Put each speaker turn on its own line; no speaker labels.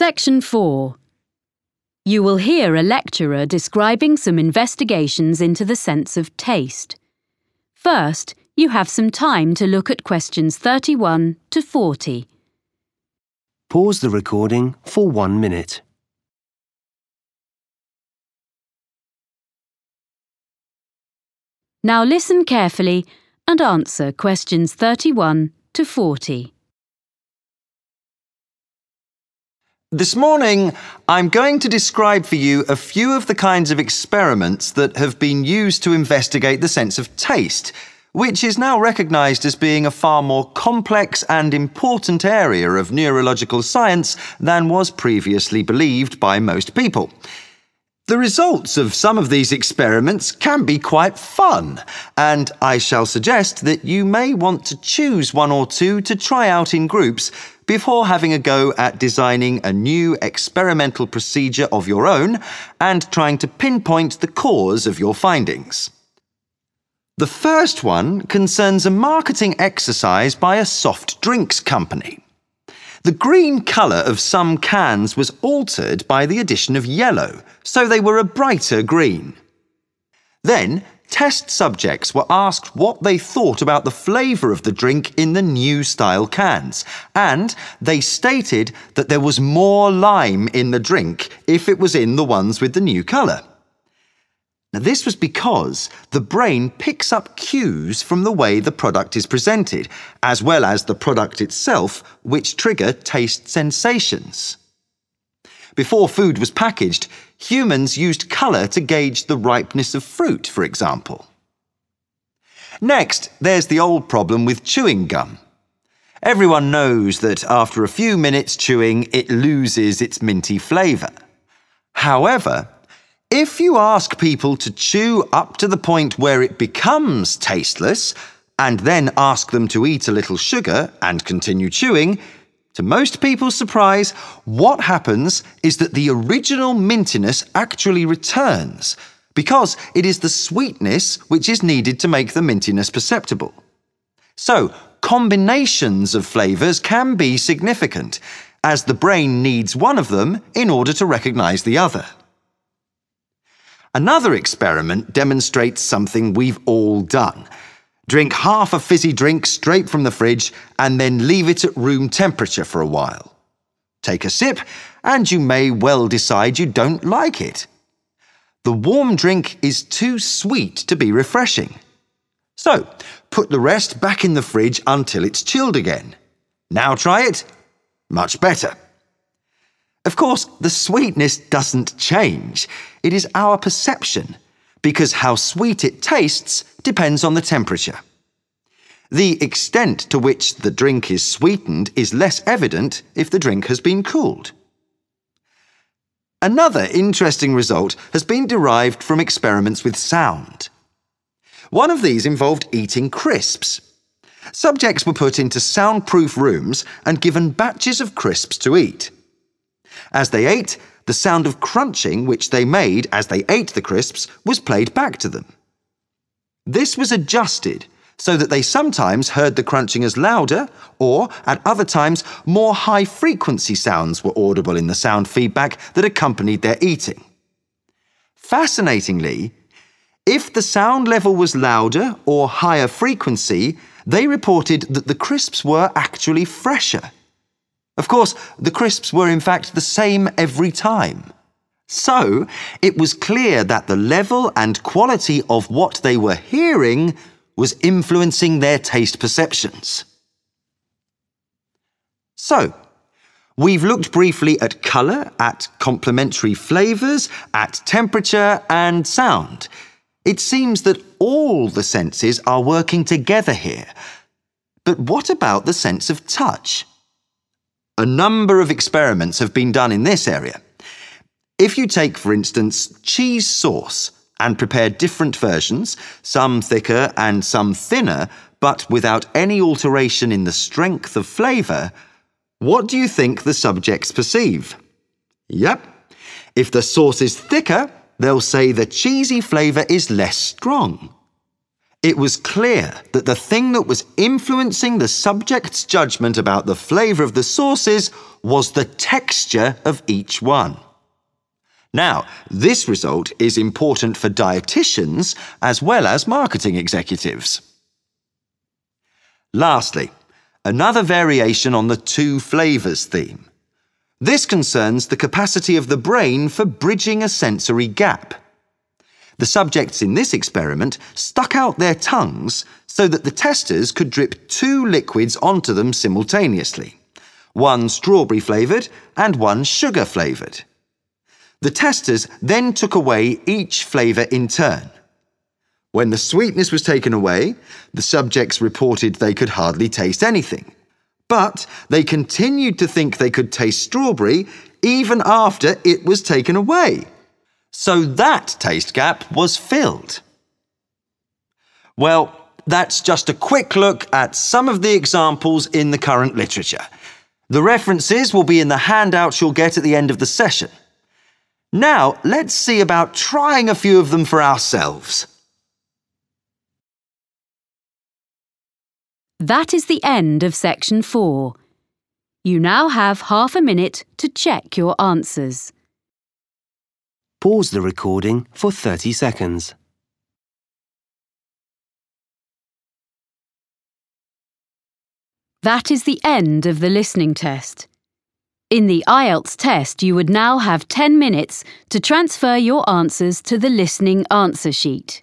Section 4. You will hear a lecturer describing some investigations into the sense of taste. First, you have some time to look at questions 31 to 40.
Pause the recording for one minute.
Now listen carefully and answer questions 31 to 40.
This morning, I'm going to describe for you a few of the kinds of experiments that have been used to investigate the sense of taste, which is now recognised as being a far more complex and important area of neurological science than was previously believed by most people. The results of some of these experiments can be quite fun, and I shall suggest that you may want to choose one or two to try out in groups before having a go at designing a new experimental procedure of your own and trying to pinpoint the cause of your findings. The first one concerns a marketing exercise by a soft drinks company. The green colour of some cans was altered by the addition of yellow, so they were a brighter green. Then, test subjects were asked what they thought about the flavour of the drink in the new style cans, and they stated that there was more lime in the drink if it was in the ones with the new colour. Now, this was because the brain picks up cues from the way the product is presented, as well as the product itself, which trigger taste sensations. Before food was packaged, humans used colour to gauge the ripeness of fruit, for example. Next, there's the old problem with chewing gum. Everyone knows that after a few minutes chewing, it loses its minty flavour. However, if you ask people to chew up to the point where it becomes tasteless, and then ask them to eat a little sugar and continue chewing, to most people's surprise, what happens is that the original mintiness actually returns, because it is the sweetness which is needed to make the mintiness perceptible. So, combinations of flavours can be significant, as the brain needs one of them in order to recognise the other. Another experiment demonstrates something we've all done. Drink half a fizzy drink straight from the fridge and then leave it at room temperature for a while. Take a sip, and you may well decide you don't like it. The warm drink is too sweet to be refreshing. So, put the rest back in the fridge until it's chilled again. Now try it. Much better. Of course, the sweetness doesn't change. It is our perception, because how sweet it tastes depends on the temperature. The extent to which the drink is sweetened is less evident if the drink has been cooled. Another interesting result has been derived from experiments with sound. One of these involved eating crisps. Subjects were put into soundproof rooms and given batches of crisps to eat. As they ate, the sound of crunching which they made as they ate the crisps was played back to them. This was adjusted so that they sometimes heard the crunching as louder, or at other times, more high frequency sounds were audible in the sound feedback that accompanied their eating. Fascinatingly, if the sound level was louder or higher frequency, they reported that the crisps were actually fresher. Of course, the crisps were in fact the same every time. So, it was clear that the level and quality of what they were hearing was influencing their taste perceptions. So, we've looked briefly at colour, at complementary flavours, at temperature and sound. It seems that all the senses are working together here. But what about the sense of touch? A number of experiments have been done in this area. If you take, for instance, cheese sauce and prepare different versions, some thicker and some thinner, but without any alteration in the strength of flavour, what do you think the subjects perceive? Yep. If the sauce is thicker, they'll say the cheesy flavour is less strong. It was clear that the thing that was influencing the subject's judgment about the flavour of the sauces was the texture of each one. Now, this result is important for dietitians as well as marketing executives. Lastly, another variation on the two flavours theme. This concerns the capacity of the brain for bridging a sensory gap. The subjects in this experiment stuck out their tongues so that the testers could drip two liquids onto them simultaneously one strawberry flavoured and one sugar flavoured. The testers then took away each flavour in turn. When the sweetness was taken away, the subjects reported they could hardly taste anything. But they continued to think they could taste strawberry even after it was taken away. So that taste gap was filled. Well, that's just a quick look at some of the examples in the current literature. The references will be in the handouts you'll get at the end of the session. Now, let's see about trying a few of them for ourselves.
That is the end of section 4. You now have half a minute to check your answers.
Pause the recording for 30 seconds.
That is the end of the listening test. In the IELTS test, you would now have 10 minutes to transfer your answers to the listening answer sheet.